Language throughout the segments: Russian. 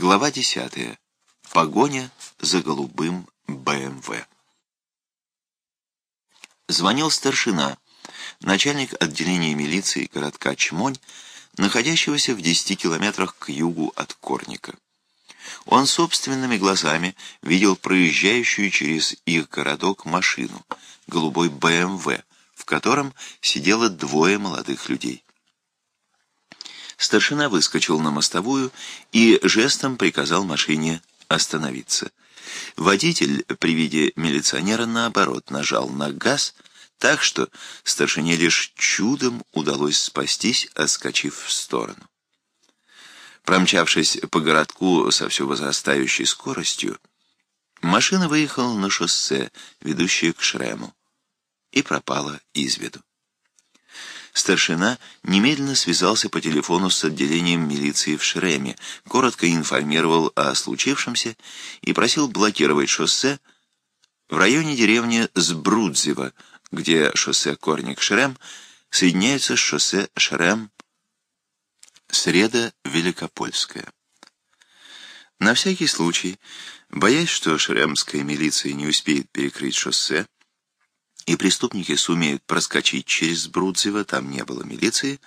Глава 10. Погоня за голубым БМВ. Звонил старшина, начальник отделения милиции городка Чмонь, находящегося в 10 километрах к югу от Корника. Он собственными глазами видел проезжающую через их городок машину, голубой БМВ, в котором сидело двое молодых людей. Старшина выскочил на мостовую и жестом приказал машине остановиться. Водитель при виде милиционера, наоборот, нажал на газ, так что старшине лишь чудом удалось спастись, отскочив в сторону. Промчавшись по городку со все возрастающей скоростью, машина выехала на шоссе, ведущее к Шрему, и пропала из виду. Старшина немедленно связался по телефону с отделением милиции в Шреме, коротко информировал о случившемся и просил блокировать шоссе в районе деревни Сбрудзево, где шоссе Корник-Шрем соединяется с шоссе Шрем Среда Великопольская. На всякий случай, боясь, что шремская милиция не успеет перекрыть шоссе, и преступники сумеют проскочить через Брудзево, там не было милиции,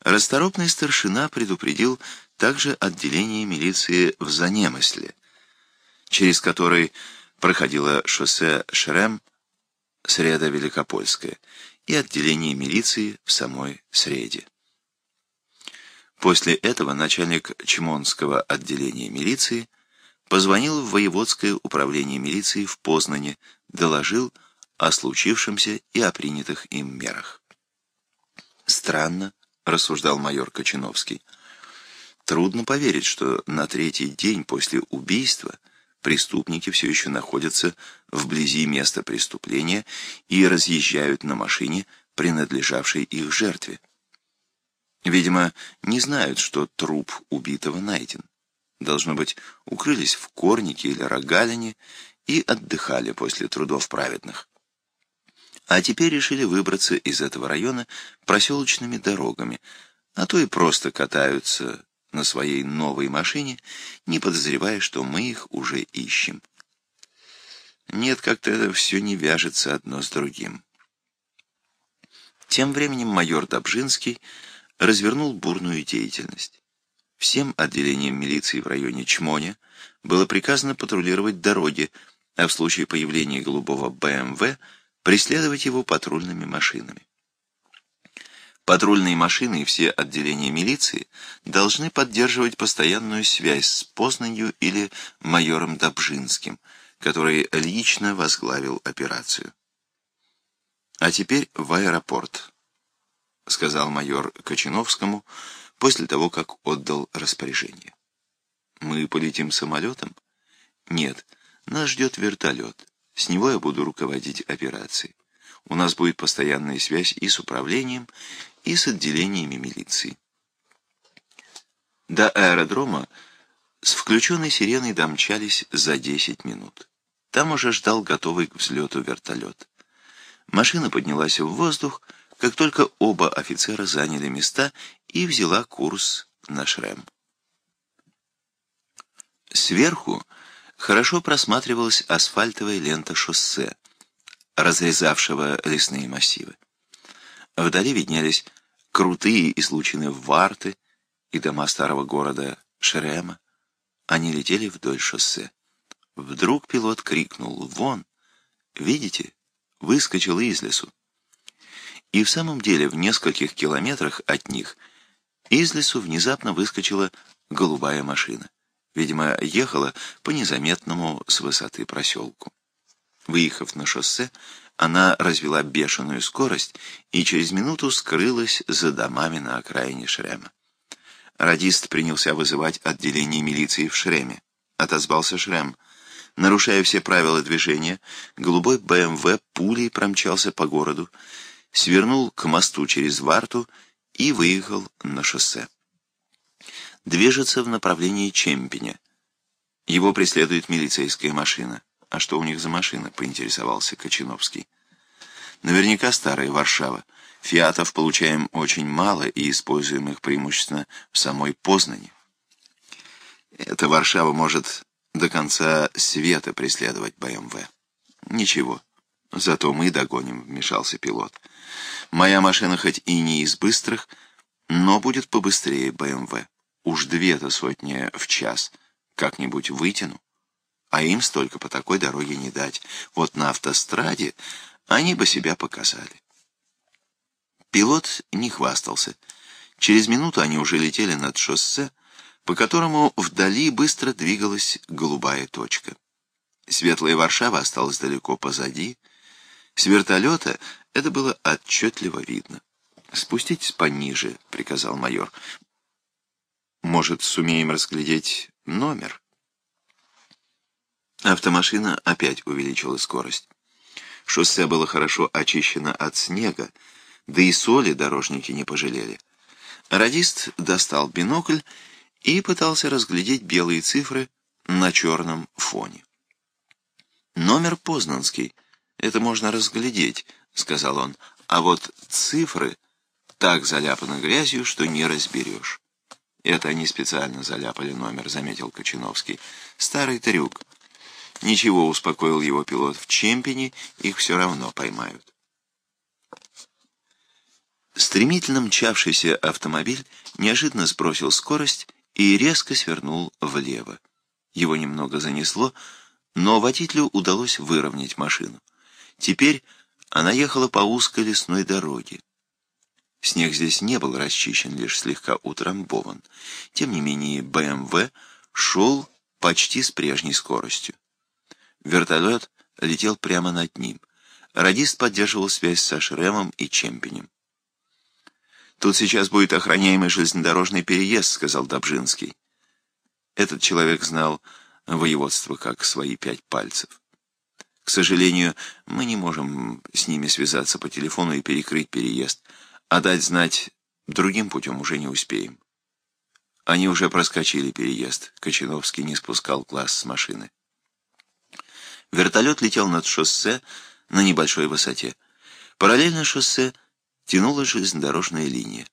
расторопный старшина предупредил также отделение милиции в Занемысле, через который проходило шоссе Шрем, Среда Великопольская, и отделение милиции в самой Среде. После этого начальник Чмонского отделения милиции позвонил в воеводское управление милиции в Познане, доложил о случившемся и о принятых им мерах. «Странно», — рассуждал майор Кочиновский. «Трудно поверить, что на третий день после убийства преступники все еще находятся вблизи места преступления и разъезжают на машине, принадлежавшей их жертве. Видимо, не знают, что труп убитого найден. Должно быть, укрылись в корнике или рогалине и отдыхали после трудов праведных. А теперь решили выбраться из этого района проселочными дорогами, а то и просто катаются на своей новой машине, не подозревая, что мы их уже ищем. Нет, как-то это все не вяжется одно с другим. Тем временем майор Добжинский развернул бурную деятельность. Всем отделениям милиции в районе Чмоня было приказано патрулировать дороги, а в случае появления голубого БМВ – преследовать его патрульными машинами. Патрульные машины и все отделения милиции должны поддерживать постоянную связь с Познанью или майором Добжинским, который лично возглавил операцию. «А теперь в аэропорт», — сказал майор Кочиновскому после того, как отдал распоряжение. «Мы полетим самолетом?» «Нет, нас ждет вертолет. С него я буду руководить операцией. У нас будет постоянная связь и с управлением, и с отделениями милиции. До аэродрома с включенной сиреной домчались за 10 минут. Там уже ждал готовый к взлету вертолет. Машина поднялась в воздух, как только оба офицера заняли места и взяла курс на Шрем. Сверху хорошо просматривалась асфальтовая лента шоссе, разрезавшего лесные массивы. Вдали виднелись крутые излучины Варты и дома старого города Шерема. Они летели вдоль шоссе. Вдруг пилот крикнул «Вон! Видите? Выскочил из лесу!» И в самом деле в нескольких километрах от них из лесу внезапно выскочила голубая машина. Видимо, ехала по незаметному с высоты проселку. Выехав на шоссе, она развела бешеную скорость и через минуту скрылась за домами на окраине Шрема. Радист принялся вызывать отделение милиции в Шреме. Отозвался Шрем. Нарушая все правила движения, голубой БМВ пулей промчался по городу, свернул к мосту через Варту и выехал на шоссе движется в направлении Чемпиня. Его преследует милицейская машина. А что у них за машина, поинтересовался Кочиновский. Наверняка старая Варшава. Фиатов получаем очень мало и используем их преимущественно в самой Познани. То Варшава может до конца света преследовать БМВ. Ничего, зато мы догоним, вмешался пилот. Моя машина хоть и не из быстрых, но будет побыстрее БМВ. Уж две-то сотни в час как-нибудь вытяну. А им столько по такой дороге не дать. Вот на автостраде они бы себя показали. Пилот не хвастался. Через минуту они уже летели над шоссе, по которому вдали быстро двигалась голубая точка. Светлая Варшава осталась далеко позади. С вертолета это было отчетливо видно. «Спуститесь пониже», — приказал майор. «Может, сумеем разглядеть номер?» Автомашина опять увеличила скорость. Шоссе было хорошо очищено от снега, да и соли дорожники не пожалели. Радист достал бинокль и пытался разглядеть белые цифры на черном фоне. «Номер Познанский. Это можно разглядеть», — сказал он. «А вот цифры так заляпаны грязью, что не разберешь». «Это они специально заляпали номер», — заметил Кочиновский. «Старый трюк». «Ничего», — успокоил его пилот. «В Чемпине их все равно поймают». Стремительно мчавшийся автомобиль неожиданно сбросил скорость и резко свернул влево. Его немного занесло, но водителю удалось выровнять машину. Теперь она ехала по узкой лесной дороге. Снег здесь не был расчищен, лишь слегка утрамбован. Тем не менее, БМВ шел почти с прежней скоростью. Вертолет летел прямо над ним. Радист поддерживал связь со Шремом и Чемпинем. «Тут сейчас будет охраняемый железнодорожный переезд», — сказал Добжинский. Этот человек знал воеводство как свои пять пальцев. К сожалению, мы не можем с ними связаться по телефону и перекрыть переезд, а дать знать другим путем уже не успеем. Они уже проскочили переезд. Кочиновский не спускал глаз с машины. Вертолет летел над шоссе на небольшой высоте. Параллельно шоссе тянулась железнодорожная линия.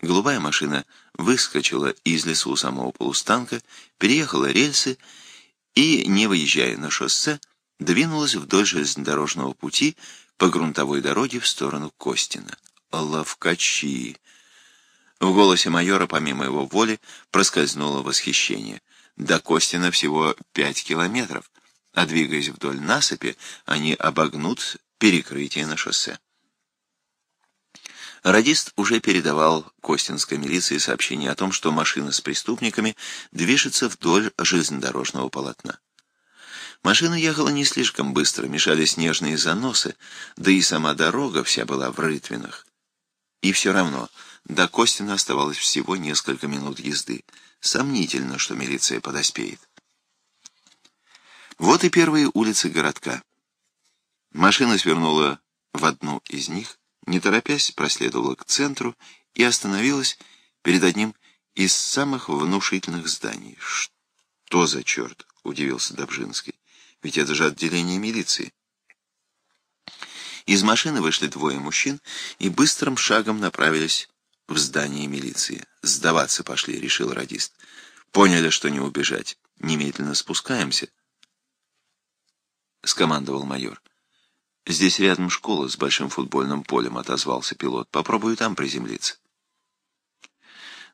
Голубая машина выскочила из лесу самого полустанка, переехала рельсы и, не выезжая на шоссе, двинулась вдоль железнодорожного пути по грунтовой дороге в сторону Костина. «Ловкачи!» В голосе майора, помимо его воли, проскользнуло восхищение. До Костина всего пять километров, а двигаясь вдоль насыпи, они обогнут перекрытие на шоссе. Радист уже передавал Костинской милиции сообщение о том, что машина с преступниками движется вдоль железнодорожного полотна. Машина ехала не слишком быстро, мешали снежные заносы, да и сама дорога вся была в рытвинах. И все равно до Костина оставалось всего несколько минут езды. Сомнительно, что милиция подоспеет. Вот и первые улицы городка. Машина свернула в одну из них, не торопясь, проследовала к центру и остановилась перед одним из самых внушительных зданий. «Что за черт?» — удивился Добжинский. «Ведь это же отделение милиции». Из машины вышли двое мужчин и быстрым шагом направились в здание милиции. «Сдаваться пошли», — решил радист. «Поняли, что не убежать. Немедленно спускаемся», — скомандовал майор. «Здесь рядом школа с большим футбольным полем», — отозвался пилот. «Попробую там приземлиться».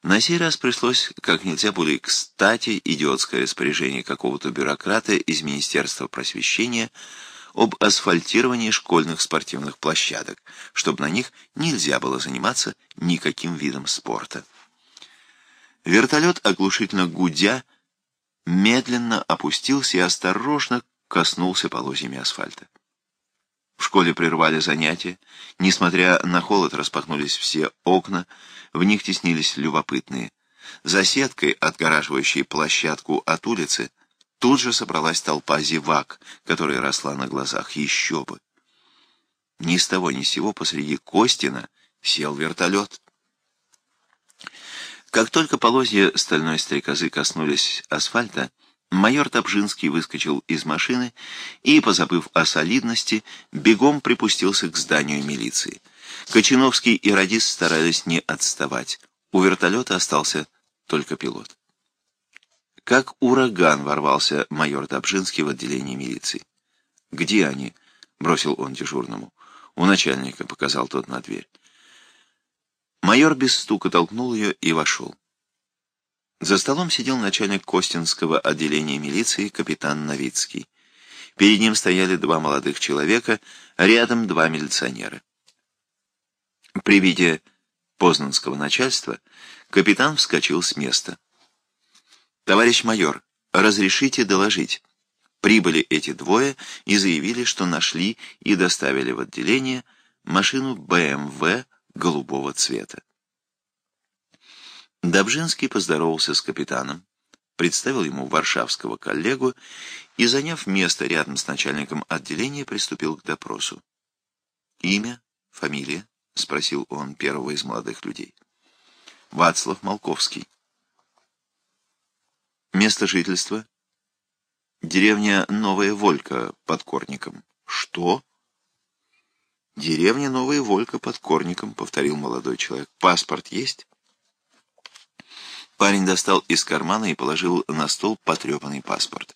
На сей раз пришлось как нельзя более кстати идиотское распоряжение какого-то бюрократа из Министерства просвещения об асфальтировании школьных спортивных площадок, чтобы на них нельзя было заниматься никаким видом спорта. Вертолет, оглушительно гудя, медленно опустился и осторожно коснулся полозьями асфальта. В школе прервали занятия. Несмотря на холод, распахнулись все окна, в них теснились любопытные. За сеткой, отгораживающей площадку от улицы, тут же собралась толпа зевак, которая росла на глазах. Еще бы! Ни с того ни с сего посреди Костина сел вертолет. Как только полозья стальной стрекозы коснулись асфальта, Майор Добжинский выскочил из машины и, позабыв о солидности, бегом припустился к зданию милиции. Кочиновский и радист старались не отставать. У вертолета остался только пилот. Как ураган ворвался майор Добжинский в отделение милиции. «Где они?» — бросил он дежурному. «У начальника», — показал тот на дверь. Майор без стука толкнул ее и вошел. За столом сидел начальник Костинского отделения милиции капитан Новицкий. Перед ним стояли два молодых человека, рядом два милиционера. При виде познанского начальства капитан вскочил с места. «Товарищ майор, разрешите доложить?» Прибыли эти двое и заявили, что нашли и доставили в отделение машину БМВ голубого цвета. Добжинский поздоровался с капитаном, представил ему варшавского коллегу и, заняв место рядом с начальником отделения, приступил к допросу. «Имя? Фамилия?» — спросил он первого из молодых людей. «Вацлав Малковский». «Место жительства?» Деревня Новая Волька под Корником. Что? Деревня Новая Волька под Корником, повторил молодой человек. Паспорт есть? Парень достал из кармана и положил на стол потрепанный паспорт.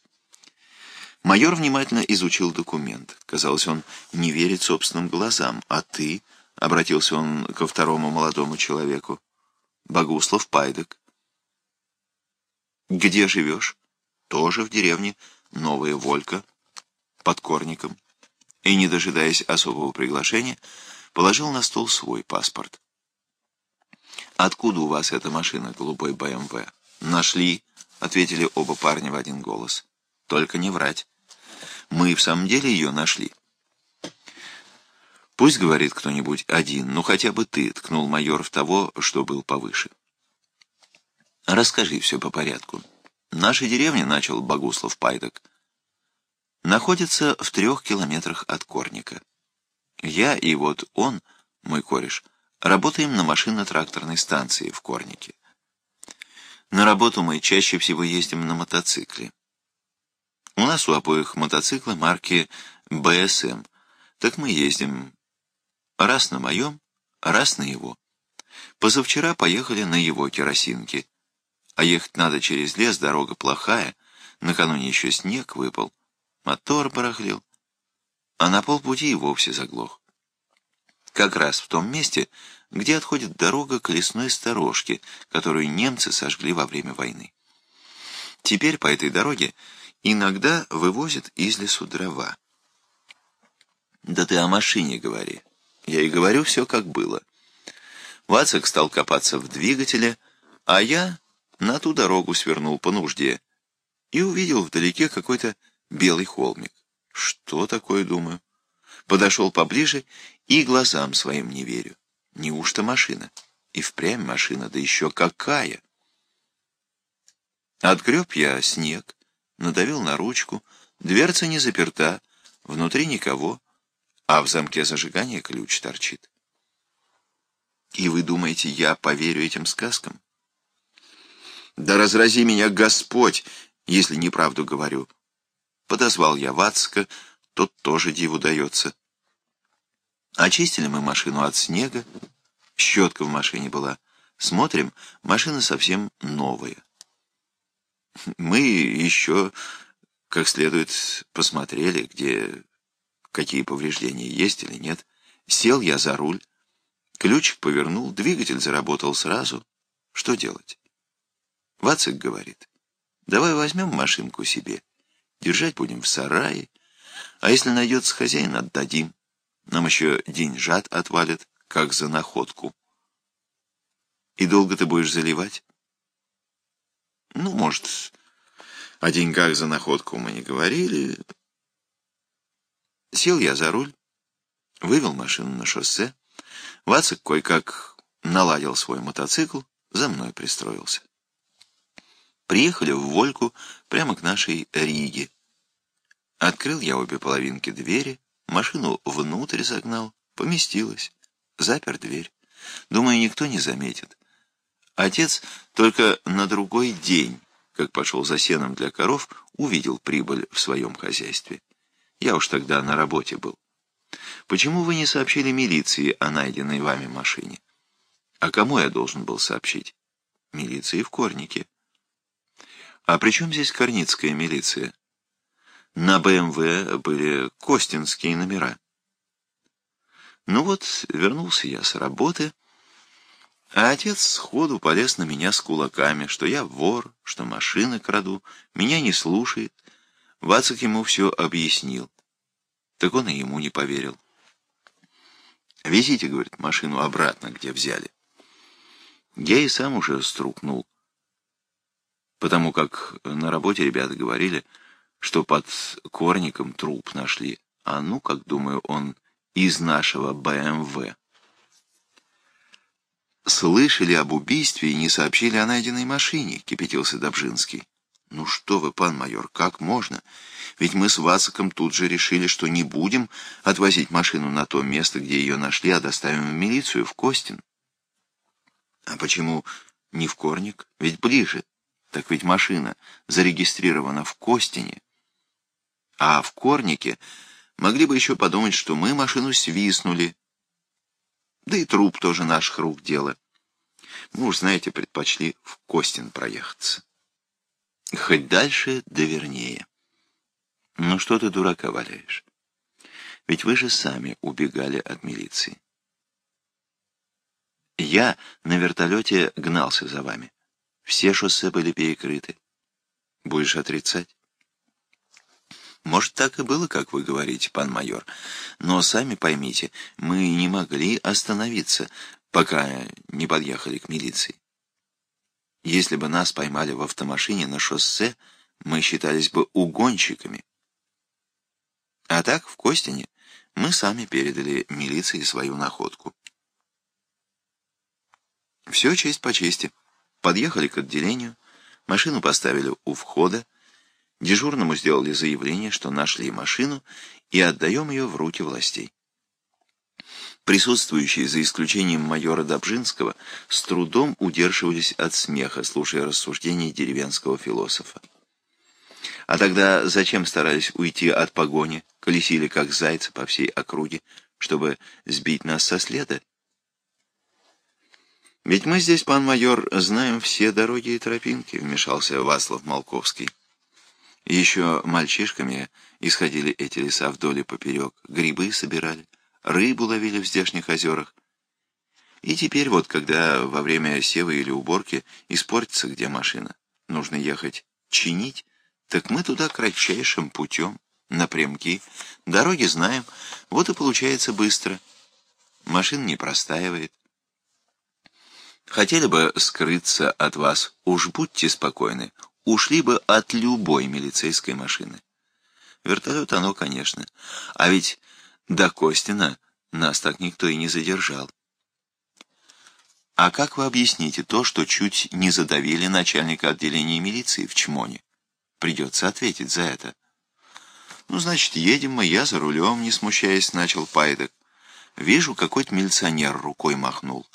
Майор внимательно изучил документ. Казалось, он не верит собственным глазам. «А ты?» — обратился он ко второму молодому человеку. «Богуслав Пайдек». «Где живешь?» тоже в деревне Новая Волька, под Корником, и, не дожидаясь особого приглашения, положил на стол свой паспорт. «Откуда у вас эта машина, голубой БМВ?» «Нашли», — ответили оба парня в один голос. «Только не врать. Мы в самом деле ее нашли». «Пусть, — говорит кто-нибудь, — один, ну хотя бы ты», — ткнул майор в того, что был повыше. «Расскажи все по порядку». Наша деревня, начал Богуслав Пайдок, находится в трех километрах от Корника. Я и вот он, мой кореш, работаем на машино-тракторной станции в Корнике. На работу мы чаще всего ездим на мотоцикле. У нас у обоих мотоциклы марки БСМ, так мы ездим раз на моем, раз на его. Позавчера поехали на его керосинке, а ехать надо через лес, дорога плохая, накануне еще снег выпал, мотор барахлил, а на полпути и вовсе заглох. Как раз в том месте, где отходит дорога к лесной сторожке, которую немцы сожгли во время войны. Теперь по этой дороге иногда вывозят из лесу дрова. Да ты о машине говори. Я и говорю все, как было. Вацик стал копаться в двигателе, а я на ту дорогу свернул по нужде и увидел вдалеке какой-то белый холмик. Что такое, думаю? Подошел поближе и глазам своим не верю. Неужто машина? И впрямь машина, да еще какая! Отгреб я снег, надавил на ручку, дверца не заперта, внутри никого, а в замке зажигания ключ торчит. И вы думаете, я поверю этим сказкам? Да разрази меня Господь, если неправду говорю. Подозвал я Вацка, тот тоже диву дается. Очистили мы машину от снега, щетка в машине была. Смотрим, машина совсем новая. Мы еще как следует посмотрели, где какие повреждения есть или нет. Сел я за руль, ключик повернул, двигатель заработал сразу. Что делать? Вацик говорит, давай возьмем машинку себе, держать будем в сарае, а если найдется хозяин, отдадим. Нам еще деньжат отвалят, как за находку. И долго ты будешь заливать? Ну, может, о деньгах за находку мы не говорили. Сел я за руль, вывел машину на шоссе. Вацик кое-как наладил свой мотоцикл, за мной пристроился. Приехали в Вольку прямо к нашей Риге. Открыл я обе половинки двери, машину внутрь загнал, поместилась, запер дверь. Думаю, никто не заметит. Отец только на другой день, как пошел за сеном для коров, увидел прибыль в своем хозяйстве. Я уж тогда на работе был. Почему вы не сообщили милиции о найденной вами машине? А кому я должен был сообщить? Милиции в Корнике. А при чем здесь Корницкая милиция? На БМВ были костинские номера. Ну вот, вернулся я с работы, а отец сходу полез на меня с кулаками, что я вор, что машины краду, меня не слушает. Вацик ему все объяснил. Так он и ему не поверил. «Везите, — говорит, — машину обратно, где взяли». Я и сам уже струкнул, потому как на работе ребята говорили, что под корником труп нашли. А ну, как думаю, он из нашего БМВ. «Слышали об убийстве и не сообщили о найденной машине», — кипятился Добжинский. «Ну что вы, пан майор, как можно? Ведь мы с Вацаком тут же решили, что не будем отвозить машину на то место, где ее нашли, а доставим в милицию, в Костин». «А почему не в Корник? Ведь ближе. Так ведь машина зарегистрирована в Костине. А в Корнике могли бы еще подумать, что мы машину свистнули. Да и труп тоже наших рук дело. Мы уж, знаете, предпочли в Костин проехаться». Хоть дальше, да вернее. Ну что ты дурака валяешь? Ведь вы же сами убегали от милиции. Я на вертолете гнался за вами. Все шоссе были перекрыты. Будешь отрицать? Может, так и было, как вы говорите, пан майор. Но сами поймите, мы не могли остановиться, пока не подъехали к милиции. Если бы нас поймали в автомашине на шоссе, мы считались бы угонщиками. А так, в Костине, мы сами передали милиции свою находку. Все честь по чести. Подъехали к отделению, машину поставили у входа, дежурному сделали заявление, что нашли машину и отдаем ее в руки властей. Присутствующие, за исключением майора Добжинского, с трудом удерживались от смеха, слушая рассуждения деревенского философа. А тогда зачем старались уйти от погони, колесили как зайцы по всей округе, чтобы сбить нас со следа? «Ведь мы здесь, пан майор, знаем все дороги и тропинки», — вмешался Васлов Малковский. Еще мальчишками исходили эти леса вдоль и поперек, грибы собирали рыбу ловили в здешних озерах. И теперь вот, когда во время сева или уборки испортится где машина, нужно ехать чинить, так мы туда кратчайшим путем, напрямки, дороги знаем, вот и получается быстро. Машина не простаивает. Хотели бы скрыться от вас, уж будьте спокойны, ушли бы от любой милицейской машины. Вертолет оно, конечно. А ведь до Костина нас так никто и не задержал. А как вы объясните то, что чуть не задавили начальника отделения милиции в Чмоне? Придется ответить за это. Ну, значит, едем мы, я за рулем, не смущаясь, начал Пайдек. Вижу, какой-то милиционер рукой махнул.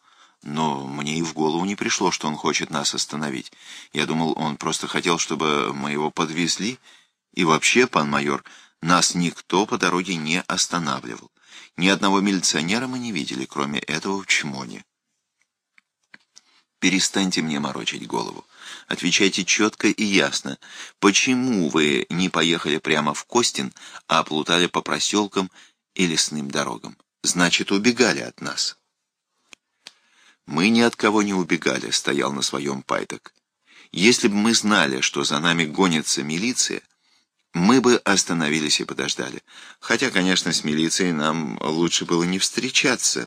Но мне и в голову не пришло, что он хочет нас остановить. Я думал, он просто хотел, чтобы мы его подвезли. И вообще, пан майор, нас никто по дороге не останавливал. Ни одного милиционера мы не видели, кроме этого в Чмоне. Перестаньте мне морочить голову. Отвечайте четко и ясно. Почему вы не поехали прямо в Костин, а плутали по проселкам и лесным дорогам? Значит, убегали от нас. Мы ни от кого не убегали, стоял на своем Пайток. Если бы мы знали, что за нами гонится милиция, мы бы остановились и подождали. Хотя, конечно, с милицией нам лучше было не встречаться.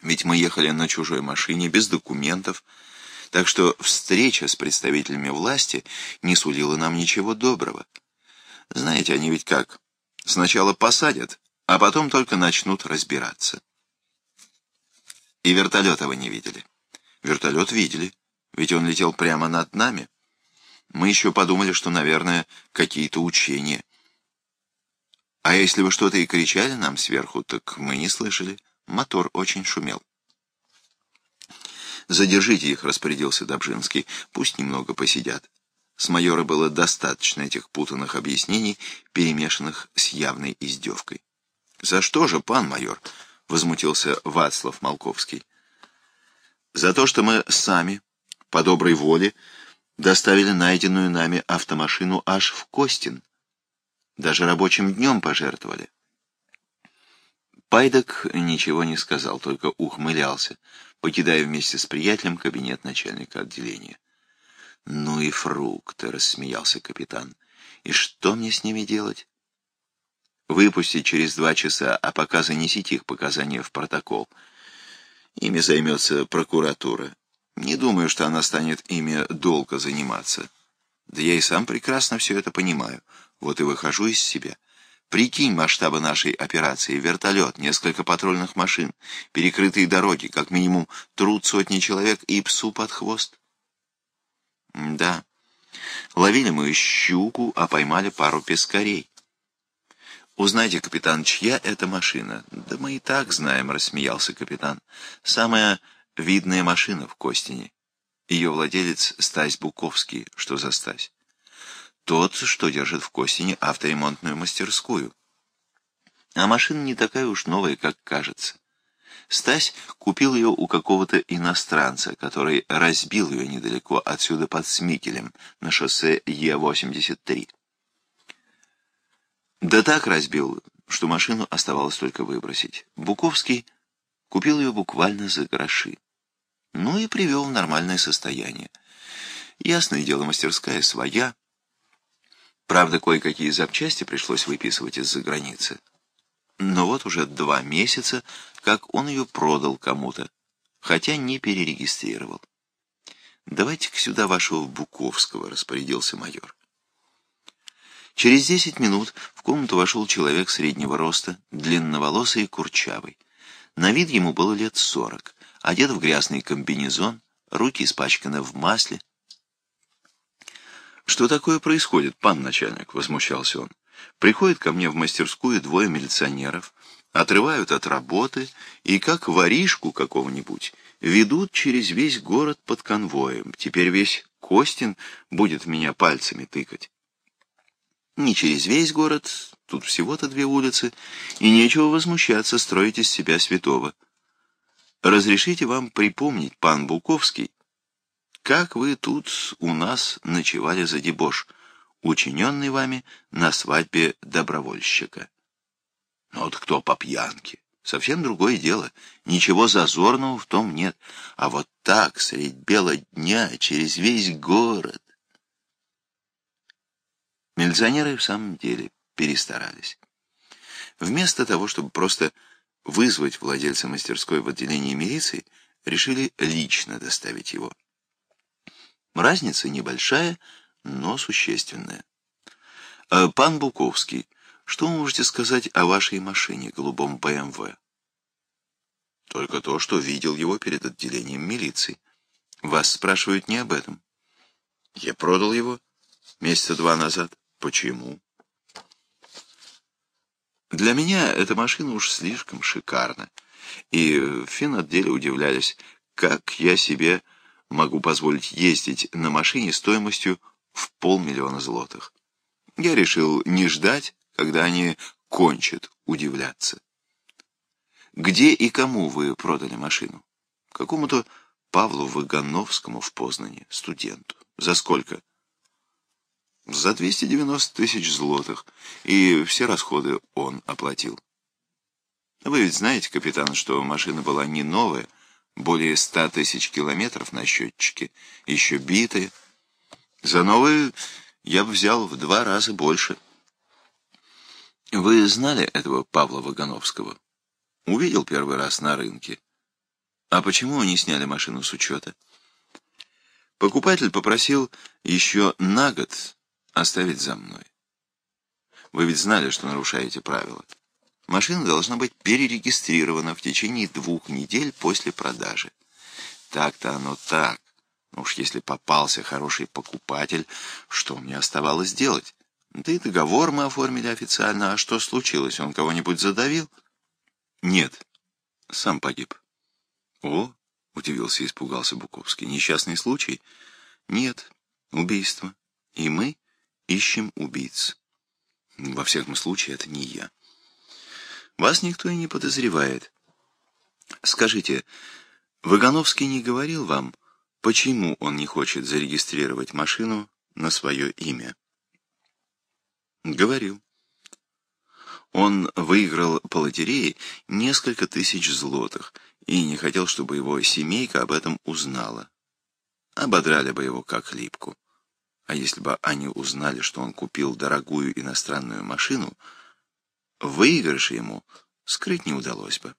Ведь мы ехали на чужой машине, без документов. Так что встреча с представителями власти не сулила нам ничего доброго. Знаете, они ведь как? Сначала посадят, а потом только начнут разбираться. И вертолета вы не видели. Вертолет видели, ведь он летел прямо над нами. Мы еще подумали, что, наверное, какие-то учения. А если вы что-то и кричали нам сверху, так мы не слышали. Мотор очень шумел. «Задержите их», — распорядился Добжинский. «Пусть немного посидят». С майора было достаточно этих путанных объяснений, перемешанных с явной издевкой. «За что же, пан майор?» — возмутился Вацлав Малковский. «За то, что мы сами, по доброй воле, доставили найденную нами автомашину аж в Костин. Даже рабочим днем пожертвовали. Пайдок ничего не сказал, только ухмылялся, покидая вместе с приятелем кабинет начальника отделения. «Ну и фрукты!» — рассмеялся капитан. «И что мне с ними делать?» «Выпустить через два часа, а пока занесите их показания в протокол. Ими займется прокуратура. Не думаю, что она станет ими долго заниматься. Да я и сам прекрасно все это понимаю. Вот и выхожу из себя». Прикинь масштабы нашей операции. Вертолет, несколько патрульных машин, перекрытые дороги, как минимум труд сотни человек и псу под хвост. Да, ловили мы щуку, а поймали пару пескарей. Узнайте, капитан, чья это машина? Да мы и так знаем, рассмеялся капитан. Самая видная машина в Костине. Ее владелец Стась Буковский. Что за Стась? Тот, что держит в Костине авторемонтную мастерскую. А машина не такая уж новая, как кажется. Стась купил ее у какого-то иностранца, который разбил ее недалеко отсюда под Смикелем, на шоссе Е-83. Да так разбил, что машину оставалось только выбросить. Буковский купил ее буквально за гроши. Ну и привел в нормальное состояние. Ясное дело, мастерская своя, Правда, кое-какие запчасти пришлось выписывать из-за границы. Но вот уже два месяца, как он ее продал кому-то, хотя не перерегистрировал. «Давайте-ка сюда вашего Буковского», — распорядился майор. Через десять минут в комнату вошел человек среднего роста, длинноволосый и курчавый. На вид ему было лет сорок, одет в грязный комбинезон, руки испачканы в масле, «Что такое происходит, пан начальник?» — возмущался он. «Приходят ко мне в мастерскую двое милиционеров, отрывают от работы и, как воришку какого-нибудь, ведут через весь город под конвоем. Теперь весь Костин будет меня пальцами тыкать». «Не через весь город, тут всего-то две улицы, и нечего возмущаться, строить из себя святого. Разрешите вам припомнить, пан Буковский, как вы тут у нас ночевали за дебош, учиненный вами на свадьбе добровольщика? Ну вот кто по пьянке? Совсем другое дело. Ничего зазорного в том нет. А вот так, средь бела дня, через весь город. Милиционеры в самом деле перестарались. Вместо того, чтобы просто вызвать владельца мастерской в отделении милиции, решили лично доставить его. Разница небольшая, но существенная. Э, пан Буковский, что вы можете сказать о вашей машине, голубом БМВ? Только то, что видел его перед отделением милиции. Вас спрашивают не об этом. Я продал его месяца два назад. Почему? Для меня эта машина уж слишком шикарна. И в финотделе удивлялись, как я себе могу позволить ездить на машине стоимостью в полмиллиона злотых. Я решил не ждать, когда они кончат удивляться. Где и кому вы продали машину? Какому-то Павлу Вагановскому в Познане, студенту. За сколько? За 290 тысяч злотых, и все расходы он оплатил. Вы ведь знаете, капитан, что машина была не новая, более ста тысяч километров на счетчике, еще битые. За новые я бы взял в два раза больше. Вы знали этого Павла Вагановского? Увидел первый раз на рынке. А почему они сняли машину с учета? Покупатель попросил еще на год оставить за мной. Вы ведь знали, что нарушаете правила. Машина должна быть перерегистрирована в течение двух недель после продажи. Так-то оно так. Ну уж если попался хороший покупатель, что мне оставалось делать? Да и договор мы оформили официально. А что случилось? Он кого-нибудь задавил? Нет. Сам погиб. О, удивился и испугался Буковский. Несчастный случай? Нет. Убийство. И мы ищем убийц. Во всяком случае, это не я. Вас никто и не подозревает. Скажите, Вагановский не говорил вам, почему он не хочет зарегистрировать машину на свое имя. Говорю. Он выиграл по лотерее несколько тысяч злотых и не хотел, чтобы его семейка об этом узнала. Ободрали бы его как липку. А если бы они узнали, что он купил дорогую иностранную машину, выигрыш ему скрыть не удалось бы.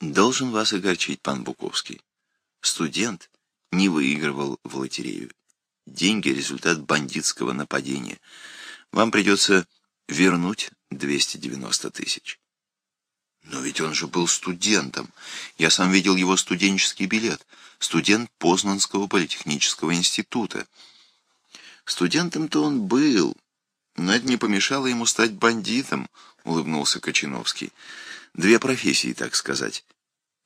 Должен вас огорчить, пан Буковский. Студент не выигрывал в лотерею. Деньги — результат бандитского нападения. Вам придется вернуть 290 тысяч. Но ведь он же был студентом. Я сам видел его студенческий билет. Студент Познанского политехнического института. Студентом-то он был, но это не помешало ему стать бандитом, улыбнулся Кочиновский. Две профессии, так сказать.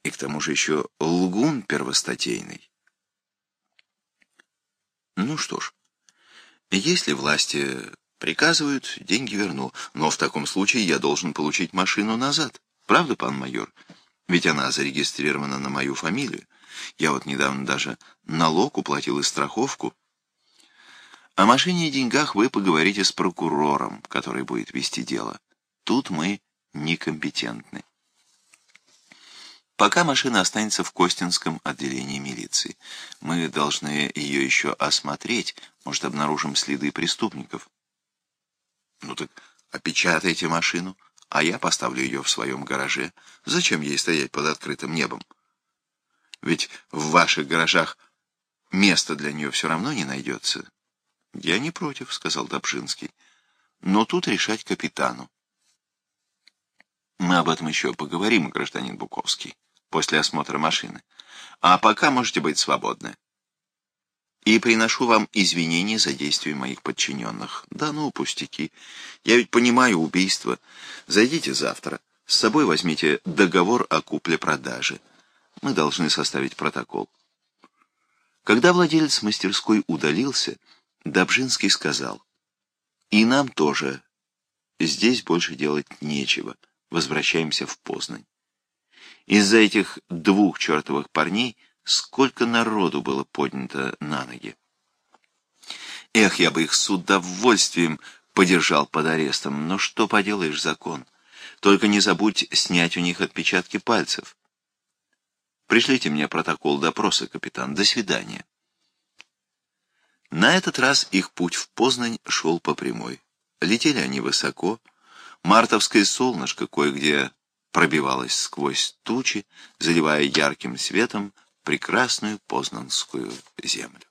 И к тому же еще лгун первостатейный. Ну что ж, если власти приказывают, деньги верну, но в таком случае я должен получить машину назад. Правда, пан майор? Ведь она зарегистрирована на мою фамилию. Я вот недавно даже налог уплатил и страховку. О машине и деньгах вы поговорите с прокурором, который будет вести дело. Тут мы некомпетентны. Пока машина останется в Костинском отделении милиции. Мы должны ее еще осмотреть, может, обнаружим следы преступников. Ну так опечатайте машину, а я поставлю ее в своем гараже. Зачем ей стоять под открытым небом? Ведь в ваших гаражах места для нее все равно не найдется. Я не против, сказал Добжинский. Но тут решать капитану. Мы об этом еще поговорим, гражданин Буковский после осмотра машины. А пока можете быть свободны. И приношу вам извинения за действия моих подчиненных. Да ну, пустяки. Я ведь понимаю убийство. Зайдите завтра. С собой возьмите договор о купле-продаже. Мы должны составить протокол. Когда владелец мастерской удалился, Добжинский сказал, «И нам тоже. Здесь больше делать нечего. Возвращаемся в Познань». Из-за этих двух чертовых парней сколько народу было поднято на ноги. Эх, я бы их с удовольствием подержал под арестом, но что поделаешь, закон. Только не забудь снять у них отпечатки пальцев. Пришлите мне протокол допроса, капитан. До свидания. На этот раз их путь в Познань шел по прямой. Летели они высоко. Мартовское солнышко кое-где пробивалась сквозь тучи, заливая ярким светом прекрасную познанскую землю.